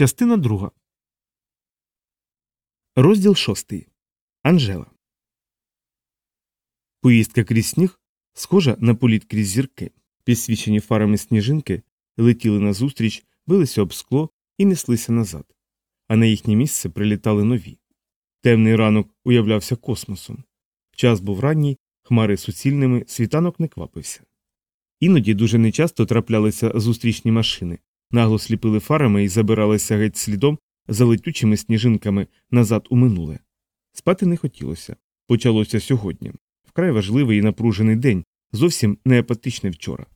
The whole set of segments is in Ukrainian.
Частина друга. Розділ шостий. Анжела. Поїздка крізь сніг схожа на політ крізь зірки. Підсвічені фарами сніжинки летіли назустріч, билися об скло і неслися назад. А на їхнє місце прилітали нові. Темний ранок уявлявся космосом. Час був ранній, хмари суцільними, світанок не квапився. Іноді дуже нечасто траплялися зустрічні машини, нагло сліпили фарами і забиралися геть слідом за летючими сніжинками назад у минуле. Спати не хотілося. Почалося сьогодні. Вкрай важливий і напружений день, зовсім не апатичний вчора.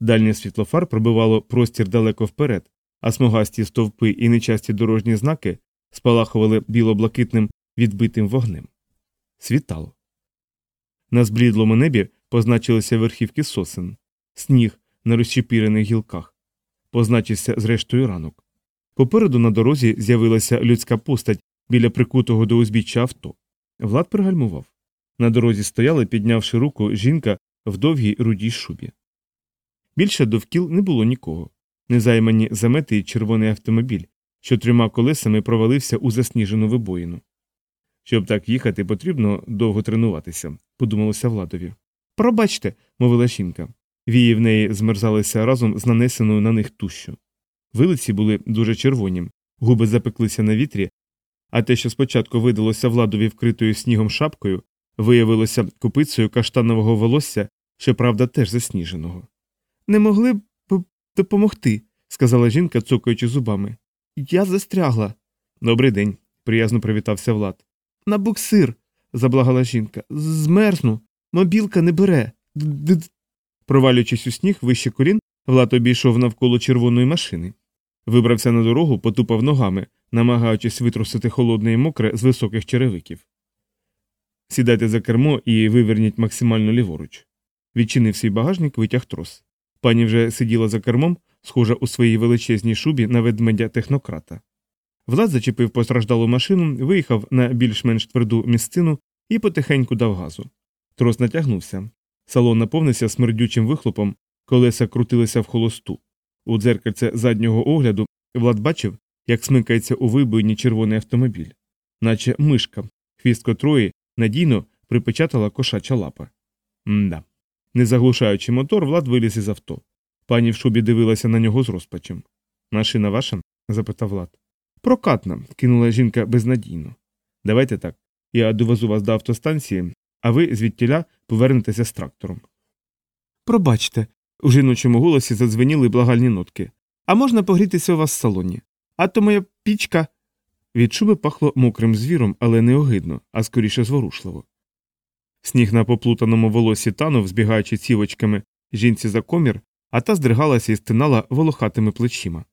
Дальнє світло фар пробивало простір далеко вперед, а смугасті стовпи і нечасті дорожні знаки спалахували біло-блакитним відбитим вогнем. Світало. На зблідлому небі позначилися верхівки сосен, сніг на розчепірених гілках, позначився зрештою ранок. Попереду на дорозі з'явилася людська постать біля прикутого до узбіччя авто. Влад пригальмував. На дорозі стояла, піднявши руку, жінка в довгій рудій шубі. Більше довкіл не було нікого. Незаймані замети й червоний автомобіль, що трьома колесами провалився у засніжену вибоїну. Щоб так їхати, потрібно довго тренуватися, подумалося Владові. Пробачте, мовила жінка. Вії в неї змерзалися разом з нанесеною на них тущу. Вилиці були дуже червоні, губи запеклися на вітрі, а те, що спочатку видалося владові вкритою снігом шапкою, виявилося купицею каштанового волосся, щоправда, теж засніженого. Не могли б допомогти, сказала жінка, цокаючи зубами. Я застрягла. Добрий день, приязно привітався Влад. На буксир, заблагала жінка. Змерзну. Мобілка не бере. Провалюючись у сніг вище колін, Влад обійшов навколо червоної машини. Вибрався на дорогу, потупав ногами, намагаючись витрусити холодне і мокре з високих черевиків. Сідайте за кермо і виверніть максимально ліворуч. Відчинив свій багажник, витяг трос. Пані вже сиділа за кермом, схожа у своїй величезній шубі на ведмедя технократа. Влад зачепив постраждалу машину, виїхав на більш-менш тверду місцину і потихеньку дав газу. Трос натягнувся. Салон наповнився смердючим вихлопом, колеса крутилися в холосту. У дзеркальце заднього огляду Влад бачив, як смикається у вибоїні червоний автомобіль, наче мишка, хвіст котрої надійно припечатала кошача лапа. Мда. Не заглушаючи мотор, Влад виліз із авто. Пані в шубі дивилася на нього з розпачем. Машина ваша? запитав Влад. Прокатна, кинула жінка безнадійно. Давайте так. Я довезу вас до автостанції, а ви звідтіля повернетеся з трактором. Пробачте, у жіночому голосі задзвеніли благальні нотки. А можна погрітися у вас в салоні? А то моя пічка. Від шуби пахло мокрим звіром, але не огидно, а скоріше зворушливо. Сніг на поплутаному волосі танув, збігаючи цівочками жінці за комір, а та здригалася і стинала волохатими плечима.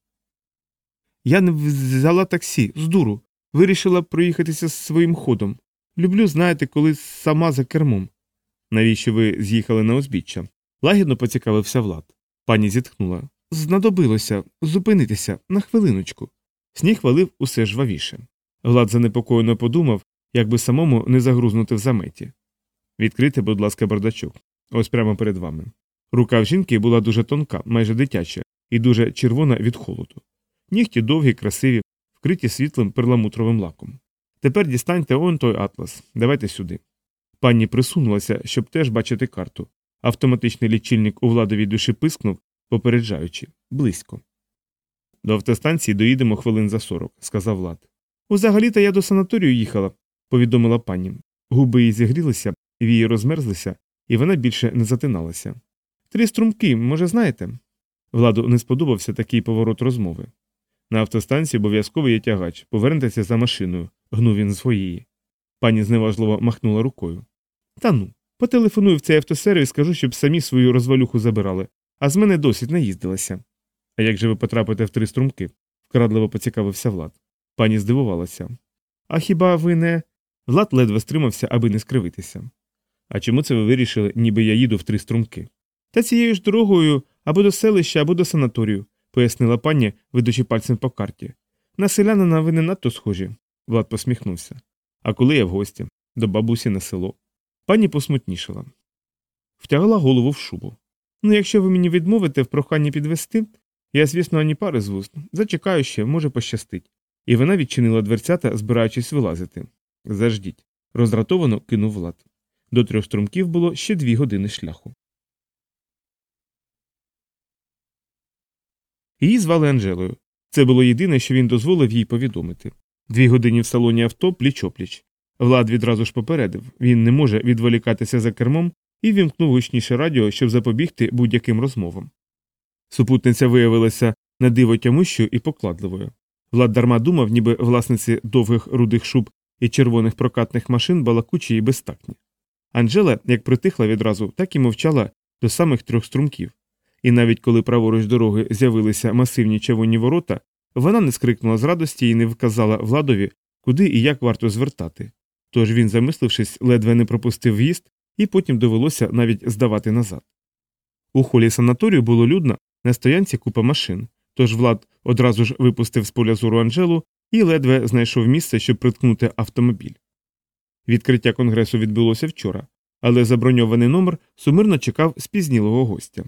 Я не взяла таксі, з дуру, вирішила проїхатися своїм ходом. Люблю, знаєте, коли сама за кермом. Навіщо ви з'їхали на узбіччя? Лагідно поцікавився Влад. Пані зітхнула. Знадобилося зупинитися на хвилиночку. Сніг валив усе жвавіше. Влад занепокоєно подумав, як би самому не загрузнути в заметі. Відкрийте, будь ласка, бардачок. Ось прямо перед вами. Рука в жінки була дуже тонка, майже дитяча, і дуже червона від холоду. Нігті довгі, красиві, вкриті світлим перламутровим лаком. Тепер дістаньте он той атлас. Давайте сюди. Пані присунулася, щоб теж бачити карту. Автоматичний лічильник у владовій душі пискнув, попереджаючи близько. До автостанції доїдемо хвилин за сорок, сказав Влад. Узагалі-то я до санаторію їхала, повідомила пані. Губи її зігрілися, вії розмерзлися, і вона більше не затиналася. Три струмки, може, знаєте? Владу не сподобався такий поворот розмови. На автостанції обов'язково є тягач, повернетеся за машиною, гнув він своєї. Пані зневажливо махнула рукою. Та ну, потелефоную в цей автосервіс, скажу, щоб самі свою розвалюху забирали, а з мене досить наїздилася. А як же ви потрапите в три струмки? вкрадливо поцікавився Влад. Пані здивувалася. А хіба ви не. Влад ледве стримався, аби не скривитися. А чому це ви вирішили, ніби я їду в три струмки? Та цією ж дорогою або до селища, або до санаторію, пояснила пані, ведучи пальцем по карті. На селянина ви не надто схожі. Влад посміхнувся. А коли я в гості, до бабусі на село. Пані посмутнішала. Втягла голову в шубу. Ну, якщо ви мені відмовите в проханні підвести, Я, звісно, ані пари з вуст. Зачекаю ще, може пощастить. І вона відчинила дверцята, збираючись вилазити. Заждіть. Роздратовано кинув Влад. До трьох струмків було ще дві години шляху. Її звали Анжелою. Це було єдине, що він дозволив їй повідомити. Дві години в салоні авто пліч опліч. Влад відразу ж попередив він не може відволікатися за кермом і вімкнув гучніше радіо, щоб запобігти будь-яким розмовам. Супутниця виявилася на диво тямущою і покладливою. Влад дарма думав, ніби власниці довгих рудих шуб і червоних прокатних машин балакучі і безтактні. Анжела як притихла відразу, так і мовчала до самих трьох струмків. І навіть коли праворуч дороги з'явилися масивні чавунні ворота, вона не скрикнула з радості і не вказала владові, куди і як варто звертати. Тож він, замислившись, ледве не пропустив в'їзд, і потім довелося навіть здавати назад. У холі санаторію було людно, на стоянці купа машин, тож Влад одразу ж випустив з поля зору Анжелу і ледве знайшов місце, щоб приткнути автомобіль. Відкриття конгресу відбулося вчора, але заброньований номер сумирно чекав спізнілого гостя.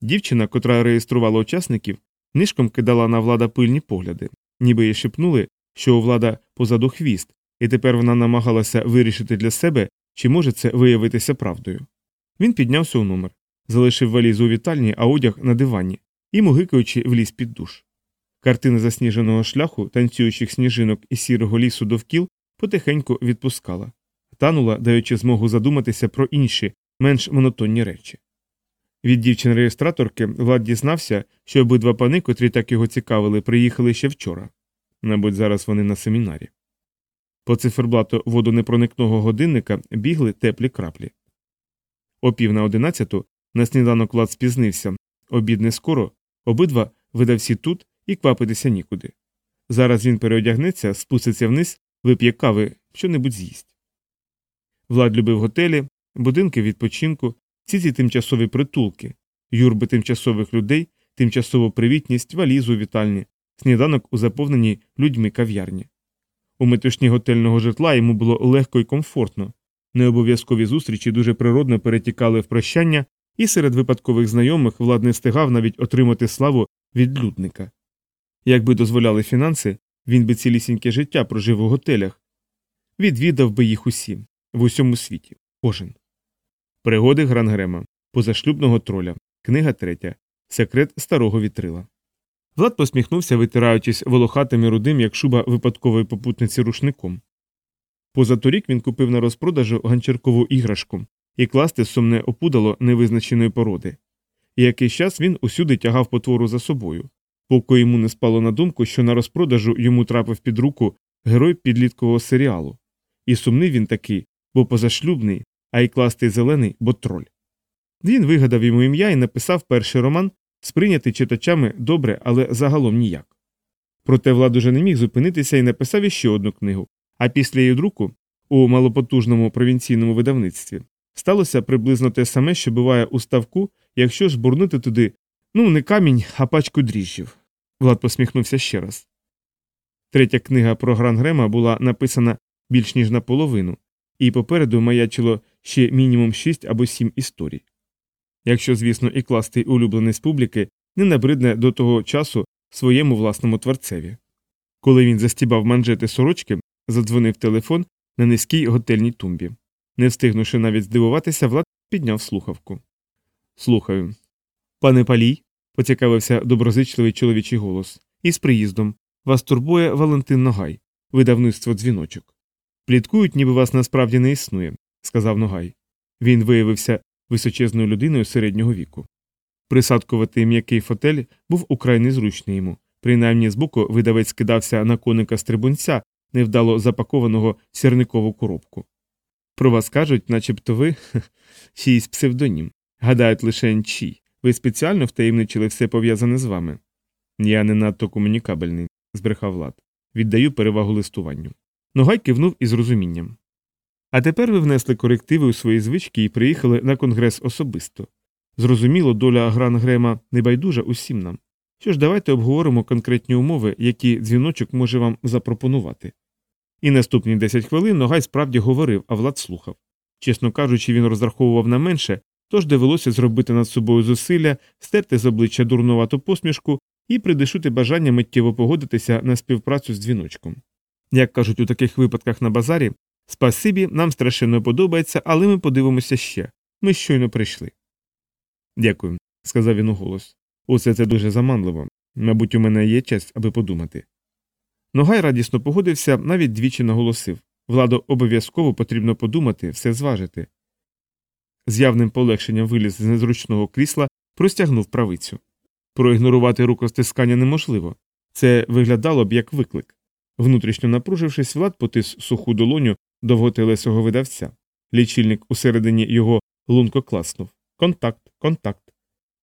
Дівчина, котра реєструвала учасників, нишком кидала на влада пильні погляди, ніби їй шепнули, що у влада позаду хвіст, і тепер вона намагалася вирішити для себе, чи може це виявитися правдою. Він піднявся у номер, залишив валізу у вітальні, а одяг на дивані, і, мугикаючи, вліз під душ. Картина засніженого шляху, танцюючих сніжинок і сірого лісу довкіл потихеньку відпускала, танула, даючи змогу задуматися про інші, менш монотонні речі. Від дівчин-реєстраторки Влад дізнався, що обидва пани, котрі так його цікавили, приїхали ще вчора. Мабуть, зараз вони на семінарі. По циферблату водонепроникного годинника бігли теплі краплі. О пів на одинадцяту на сніданок Влад спізнився, обід не скоро, обидва видавсі тут і квапитися нікуди. Зараз він переодягнеться, спуститься вниз, вип'є кави, що небудь з'їсть. Влад любив готелі, будинки відпочинку, всі ці тимчасові притулки, юрби тимчасових людей, тимчасову привітність, валізу вітальні, сніданок у заповненій людьми кав'ярні. У метушні готельного житла йому було легко і комфортно, необов'язкові зустрічі дуже природно перетікали в прощання, і серед випадкових знайомих влад не встигав навіть отримати славу відлюдника. Якби дозволяли фінанси, він би цілісіньке життя прожив у готелях, відвідав би їх усі, в усьому світі, кожен. Пригоди Грангрема, позашлюбного троля, книга третя, секрет старого вітрила. Влад посміхнувся, витираючись волохатим і рудим, як шуба випадкової попутниці рушником. Позаторік він купив на розпродажу ганчіркову іграшку і класти сумне опудало невизначеної породи. І якийсь час він усюди тягав потвору за собою, поки йому не спало на думку, що на розпродажу йому трапив під руку герой підліткового серіалу. І сумний він такий, бо позашлюбний, а й кластий зелений, бо троль. Він вигадав йому ім'я і написав перший роман, сприйнятий читачами добре, але загалом ніяк. Проте Влад уже не міг зупинитися і написав іще одну книгу, а після її друку у малопотужному провінційному видавництві сталося приблизно те саме, що буває у ставку, якщо ж бурнути туди ну не камінь, а пачку дріжджів. Влад посміхнувся ще раз. Третя книга про Грангрема була написана більш ніж наполовину, і попереду маячило ще мінімум шість або сім історій. Якщо, звісно, і класти улюблений з публіки не набридне до того часу своєму власному творцеві. Коли він застібав манжети сорочки, задзвонив телефон на низькій готельній тумбі. Не встигнувши навіть здивуватися, Влад підняв слухавку. Слухаю. Пане палій, поцікавився доброзичливий чоловічий голос. Із приїздом. Вас турбує Валентин Ногай, видавництво дзвіночок. Пліткують, ніби вас насправді не існує, сказав Ногай. Він виявився височезною людиною середнього віку. Присадкувати м'який фотель був украй незручний йому, принаймні збоку видавець скидався на коника стрибунця, невдало запакованого сірникову коробку. Про вас кажуть, начебто ви чийсь псевдонім. Гадають лише чий. Ви спеціально втаємничили все пов'язане з вами. Я не надто комунікабельний, збрехав Влад. Віддаю перевагу листуванню. Ногай кивнув із розумінням. А тепер ви внесли корективи у свої звички і приїхали на конгрес особисто. Зрозуміло, доля Грангрема небайдужа усім нам. Що ж, давайте обговоримо конкретні умови, які дзвіночок може вам запропонувати. І наступні 10 хвилин Ногай справді говорив, а Влад слухав. Чесно кажучи, він розраховував на менше, тож довелося зробити над собою зусилля, стерти з обличчя дурнувату посмішку і придишути бажання миттєво погодитися на співпрацю з дзвіночком. Як кажуть у таких випадках на базарі, спасибі, нам страшенно подобається, але ми подивимося ще. Ми щойно прийшли. Дякую, сказав він уголос. Усе це дуже заманливо. Мабуть, у мене є час, аби подумати. Ногай радісно погодився, навіть двічі наголосив владу обов'язково потрібно подумати, все зважити. З явним полегшенням виліз з незручного крісла, простягнув правицю. Проігнорувати рукостискання неможливо. Це виглядало б як виклик. Внутрішньо напружившись, Влад потис суху долоню довготелесого видавця. Лічильник усередині його лунко класнув. Контакт, контакт.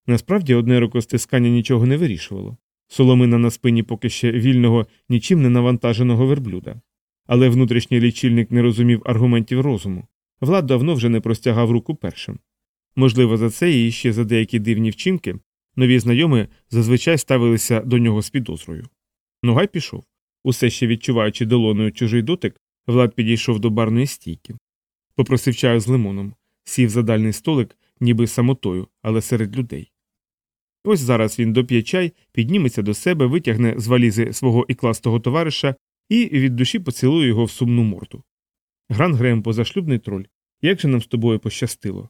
Насправді одне рукостискання нічого не вирішувало. Соломина на спині поки ще вільного, нічим не навантаженого верблюда. Але внутрішній лічильник не розумів аргументів розуму. Влад давно вже не простягав руку першим. Можливо, за це і ще за деякі дивні вчинки нові знайомі зазвичай ставилися до нього з підозрою. Ногай пішов. Усе ще відчуваючи долоною чужий дотик, Влад підійшов до барної стійки. Попросив чаю з лимоном, сів за дальний столик, ніби самотою, але серед людей. Ось зараз він доп'є чай, підніметься до себе, витягне з валізи свого ікластого товариша і від душі поцілує його в сумну морду. Гран Грем позашлюбний троль, як же нам з тобою пощастило.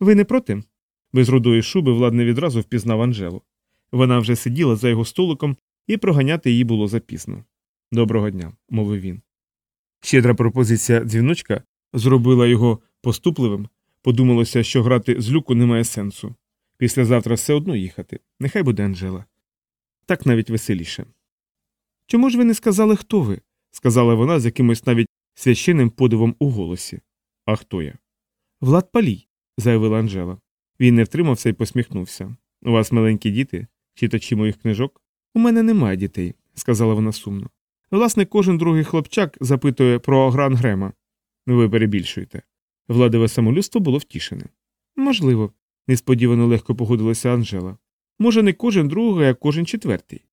Ви не проти? Без рудої шуби Влад не відразу впізнав Анжелу. Вона вже сиділа за його столиком, і проганяти її було запізно. Доброго дня, мовив він. Щедра пропозиція дзвіночка зробила його поступливим, подумалося, що грати з люку немає сенсу. Післязавтра все одно їхати. Нехай буде Анжела. Так навіть веселіше. Чому ж ви не сказали, хто ви? сказала вона з якимось навіть священним подивом у голосі. А хто я? Влад Палій, заявила Анжела. Він не втримався і посміхнувся. У вас маленькі діти, читачі моїх книжок? У мене немає дітей, сказала вона сумно. Власне, кожен другий хлопчак запитує про Гран Грема. Ви перебільшуєте. Владове самолюбство було втішене. Можливо, несподівано легко погодилася Анжела. Може, не кожен другий, а кожен четвертий.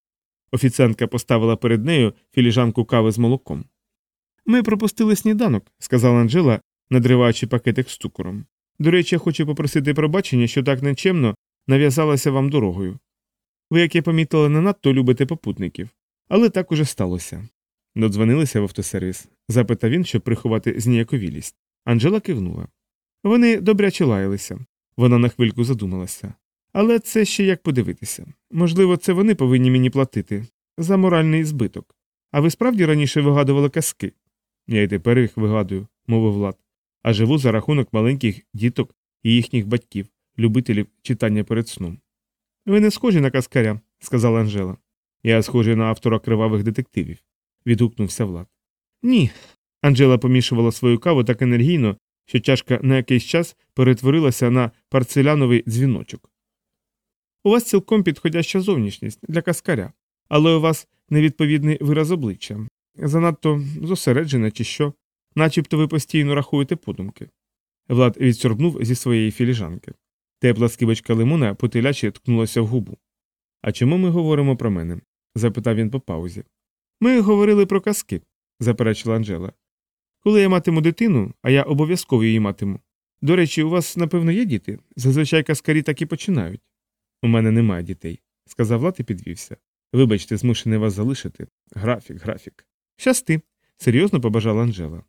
Офіціантка поставила перед нею філіжанку кави з молоком. Ми пропустили сніданок, сказала Анжела, надриваючи пакетик з цукором. До речі, я хочу попросити пробачення, що так нечемно нав'язалася вам дорогою. Ви, як я помітила, не надто любите попутників, але так уже сталося. Додзвонилися в автосервіс, запитав він, щоб приховати зніяковілість. Анжела кивнула. Вони добряче лаялися. Вона на хвильку задумалася. Але це ще як подивитися. Можливо, це вони повинні мені платити за моральний збиток. А ви справді раніше вигадували казки? Я й тепер їх вигадую, мовив Влад, а живу за рахунок маленьких діток і їхніх батьків, любителів читання перед сном. Ви не схожі на каскаря, сказала Анжела. Я схожий на автора кривавих детективів, відгукнувся Влад. Ні. Анжела помішувала свою каву так енергійно, що чашка на якийсь час перетворилася на парцеляновий дзвіночок. У вас цілком підходяща зовнішність для каскаря, але у вас невідповідний вираз обличчя. Занадто зосереджене чи що, начебто ви постійно рахуєте подумки. Влад відсорбнув зі своєї філіжанки. Тепла скибочка лимона потиляче ткнулася в губу. А чому ми говоримо про мене? запитав він по паузі. Ми говорили про казки, заперечила Анжела. Коли я матиму дитину, а я обов'язково її матиму. До речі, у вас, напевно, є діти? Зазвичай каскарі так і починають. У мене немає дітей, сказав Влад і підвівся. Вибачте, змушений вас залишити. Графік, графік. Щасти, серйозно побажала Анжела.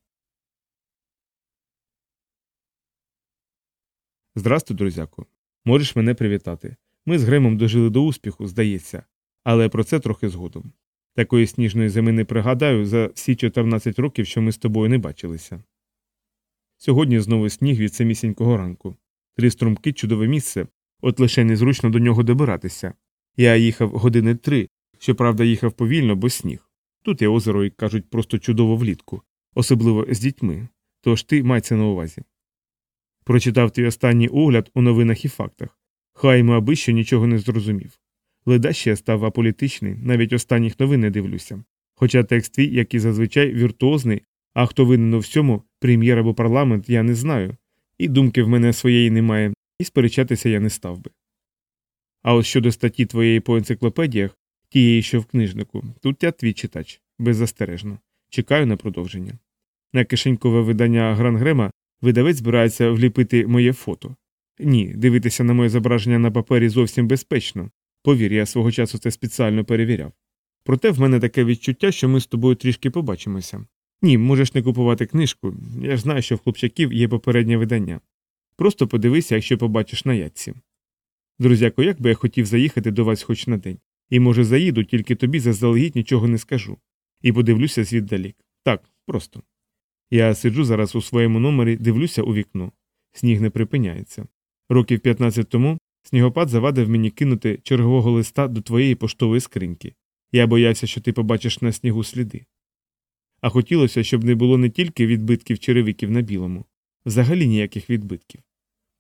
Здрастуй, друзяку. Можеш мене привітати. Ми з Гремом дожили до успіху, здається, але про це трохи згодом. Такої сніжної зими не пригадаю за всі 14 років, що ми з тобою не бачилися. Сьогодні знову сніг від самісінького ранку. Три струмки чудове місце, от лише незручно до нього добиратися. Я їхав години три, щоправда, їхав повільно, бо сніг. Тут є озеро, і кажуть, просто чудово влітку, особливо з дітьми. Тож ти май це на увазі. Прочитав твій останній огляд у новинах і фактах. Хай йому аби що нічого не зрозумів. Ледаще став аполітичний, навіть останніх новин не дивлюся. Хоча текст твій, як і зазвичай, віртуозний, а хто винен у всьому, прем'єр або парламент, я не знаю, і думки в мене своєї немає, і сперечатися я не став би. А от щодо статті твоєї по енциклопедіях, тієї, що в книжнику, тут я твій читач, беззастережно. Чекаю на продовження. На кишенькове видання Грангрема видавець збирається вліпити моє фото. Ні, дивитися на моє зображення на папері зовсім безпечно, Повір, я свого часу це спеціально перевіряв. Проте в мене таке відчуття, що ми з тобою трішки побачимося. Ні, можеш не купувати книжку, я ж знаю, що в хлопчаків є попереднє видання. Просто подивися, якщо побачиш на ятці. Друзяко, як би я хотів заїхати до вас хоч на день. І, може, заїду, тільки тобі заздалегідь нічого не скажу. І подивлюся звіддалік. Так, просто. Я сиджу зараз у своєму номері, дивлюся у вікно. Сніг не припиняється. Років 15 тому снігопад завадив мені кинути чергового листа до твоєї поштової скриньки. Я боявся, що ти побачиш на снігу сліди. А хотілося, щоб не було не тільки відбитків черевиків на білому, взагалі ніяких відбитків.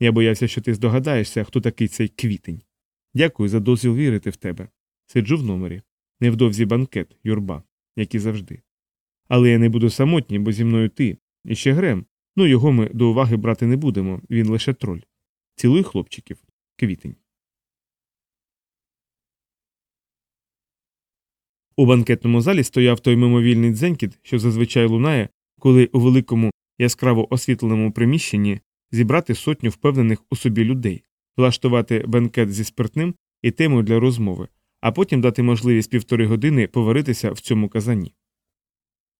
Я боявся, що ти здогадаєшся, хто такий цей квітень. Дякую за дозвіл вірити в тебе. Сиджу в номері. Невдовзі банкет, юрба, як і завжди. Але я не буду самотній, бо зі мною ти. І ще Грем. Ну його ми до уваги брати не будемо, він лише троль. Цілуй хлопчиків. Квітень. У банкетному залі стояв той мимовільний дзенькіт, що зазвичай лунає, коли у великому яскраво освітленому приміщенні зібрати сотню впевнених у собі людей, влаштувати бенкет зі спиртним і темою для розмови, а потім дати можливість півтори години поваритися в цьому казані.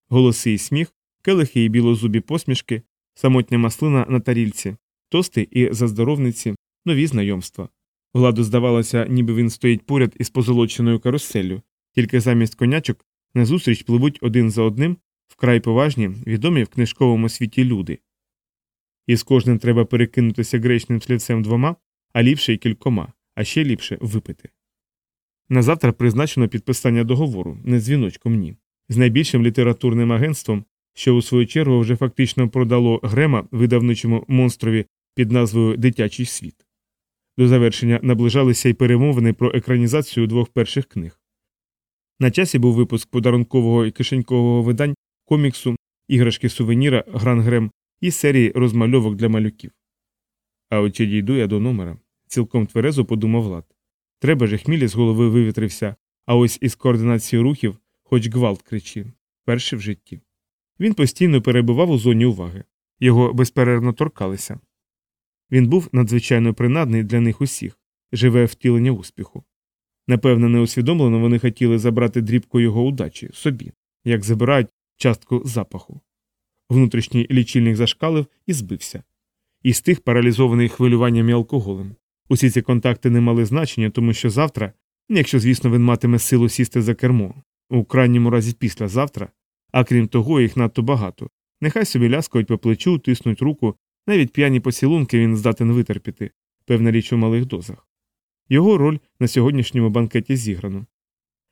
Голоси і сміх, келихи і білозубі посмішки, самотня маслина на тарільці, тости і заздоровниці, нові знайомства. Владу здавалося, ніби він стоїть поряд із позолоченою каруселлю, тільки замість конячок назустріч пливуть один за одним вкрай поважні, відомі в книжковому світі люди. І з кожним треба перекинутися гречним слівцем двома, а ліпше й кількома, а ще ліпше випити. На завтра призначено підписання договору, не дзвіночком ні, з найбільшим літературним агентством, що у свою чергу вже фактично продало Грема видавничому монстрові під назвою Дитячий світ. До завершення наближалися й перемовини про екранізацію двох перших книг. На часі був випуск подарункового і кишенькового видань, коміксу, іграшки сувеніра Гран Грем і серії розмальовок для малюків. А от чи дійду я до номера, цілком тверезо подумав Влад. Треба же хмілі з голови вивітрився, а ось із координацією рухів, хоч гвалт кричи, перший в житті. Він постійно перебував у зоні уваги, його безперервно торкалися. Він був надзвичайно принадний для них усіх, живе втілення успіху. Напевне, неусвідомлено вони хотіли забрати дрібку його удачі собі, як забирають частку запаху. Внутрішній лічильник зашкалив і збився. І стих паралізований хвилюванням і алкоголем. Усі ці контакти не мали значення, тому що завтра, якщо, звісно, він матиме силу сісти за кермо, у крайньому разі післязавтра, а крім того, їх надто багато. Нехай собі ляскають по плечу, тиснуть руку, навіть п'яні поцілунки він здатен витерпіти, певна річ у малих дозах. Його роль на сьогоднішньому банкеті зіграно.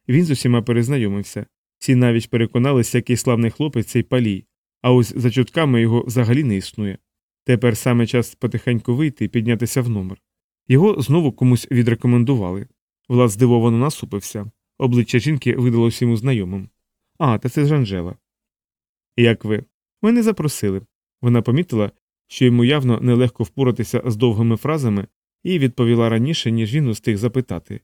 Він з усіма перезнайомився, всі навіть переконалися, який славний хлопець цей палій, а ось за чутками його взагалі не існує. Тепер саме час потихеньку вийти і піднятися в номер. Його знову комусь відрекомендували. Влад здивовано насупився. Обличчя жінки видалося йому знайомим. А, та це ж Анжела. Як ви? Мене запросили. Вона помітила, що йому явно нелегко впоратися з довгими фразами, і відповіла раніше, ніж він устиг запитати.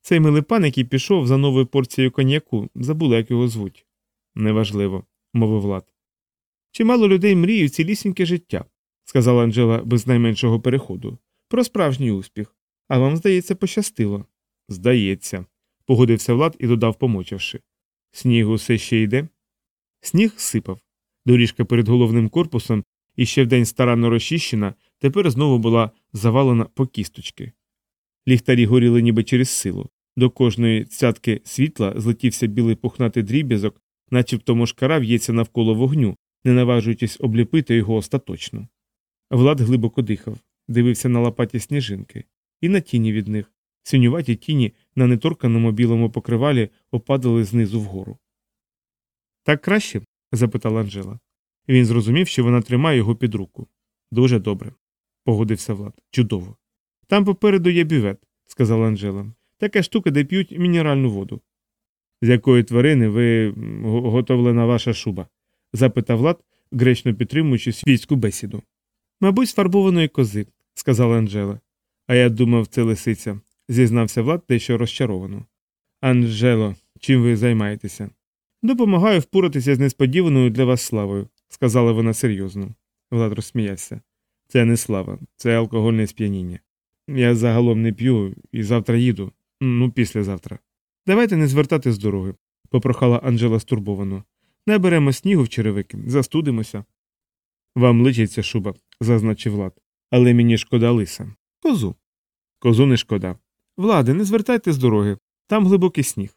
Цей милий пан, який пішов за новою порцією коньяку, забула, як його звуть. Неважливо, мовив Влад. Чимало людей мріють цілісіньке життя, сказала Анжела без найменшого переходу. Про справжній успіх. А вам, здається, пощастило. Здається, погодився Влад і додав, помочивши. Сніг усе ще йде. Сніг сипав. Доріжка перед головним корпусом, і ще вдень старанно розчищена, тепер знову була завалена по кісточки. Ліхтарі горіли ніби через силу. До кожної цятки світла злетівся білий пухнатий дріб'язок, начебто мошкара в'ється навколо вогню, не наважуючись обліпити його остаточно. Влад глибоко дихав, дивився на лопаті сніжинки, і на тіні від них. Синюваті тіні на неторканому білому покривалі опадали знизу вгору. Так краще? запитала Анжела. Він зрозумів, що вона тримає його під руку. Дуже добре, погодився Влад. Чудово. Там попереду є бювет, сказала Анжела. Така штука, де п'ють мінеральну воду. З якої тварини ви готовлена ваша шуба? запитав Влад, гречно підтримуючи свійську бесіду. Мабуть, з фарбованої кози, сказала Анжела. А я думав, це лисиця, зізнався Влад дещо розчаровано. Анжело, чим ви займаєтеся? Допомагаю впоратися з несподіваною для вас славою, сказала вона серйозно. Влад розсміявся. Це не слава, це алкогольне сп'яніння. Я загалом не п'ю і завтра їду, Ну, післязавтра. Давайте не звертати з дороги, попрохала Анжела стурбовано. Наберемо снігу в черевики, застудимося. Вам личиться шуба, зазначив Влад. Але мені шкода лиса. Козу. Козу не шкода. Влади, не звертайте з дороги. Там глибокий сніг.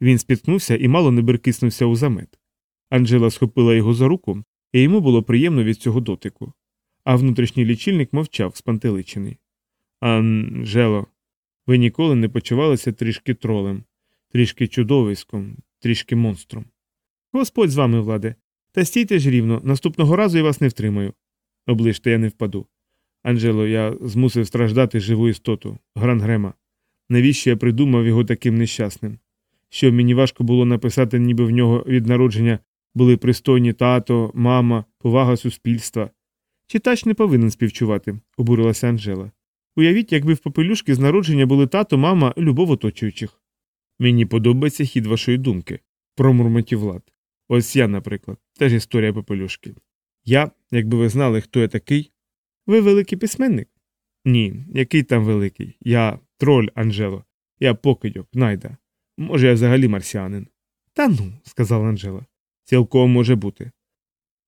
Він спіткнувся і мало не беркиснувся у замет. Анжела схопила його за руку, і йому було приємно від цього дотику. А внутрішній лічильник мовчав, спантеличений. Анжело, ви ніколи не почувалися трішки тролем, трішки чудовиськом, трішки монстром. Господь з вами, владе, та стійте ж рівно, наступного разу я вас не втримаю. Оближте, я не впаду. Анджело, я змусив страждати живу істоту, Грангрема. Навіщо я придумав його таким нещасним? Що мені важко було написати, ніби в нього від народження були пристойні тато, мама, повага суспільства. Читач не повинен співчувати, обурилася Анжела. Уявіть, якби в попелюшки з народження були тато, мама, любов оточуючих. Мені подобається хід вашої думки, промурмотів Влад. Ось я, наприклад, теж історія попелюшки. Я, якби ви знали, хто я такий. Ви великий письменник? Ні, який там великий. Я троль, Анжело. Я покидьок, найда. Може, я взагалі марсіанин. Та ну, сказала Анжела. Цілком може бути.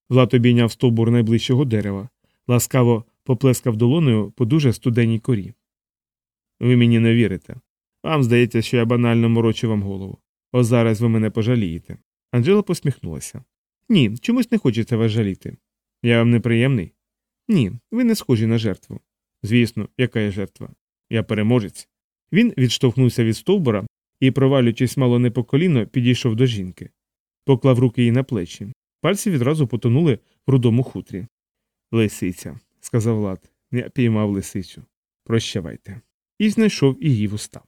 Влад обійняв стовбур найближчого дерева, ласкаво поплескав долоною по дуже студенній корі. Ви мені не вірите. Вам здається, що я банально морочу вам голову. Ось зараз ви мене пожалієте. Анжела посміхнулася. Ні, чомусь не хочеться вас жаліти. Я вам неприємний? Ні, ви не схожі на жертву. Звісно, яка є жертва? Я переможець. Він відштовхнувся від стовбура і, провалюючись мало не по коліно, підійшов до жінки. Поклав руки їй на плечі. Пальці відразу потонули в рудому хутрі. Лисиця, сказав Лад, Я піймав лисицю. Прощавайте. І знайшов її вуста.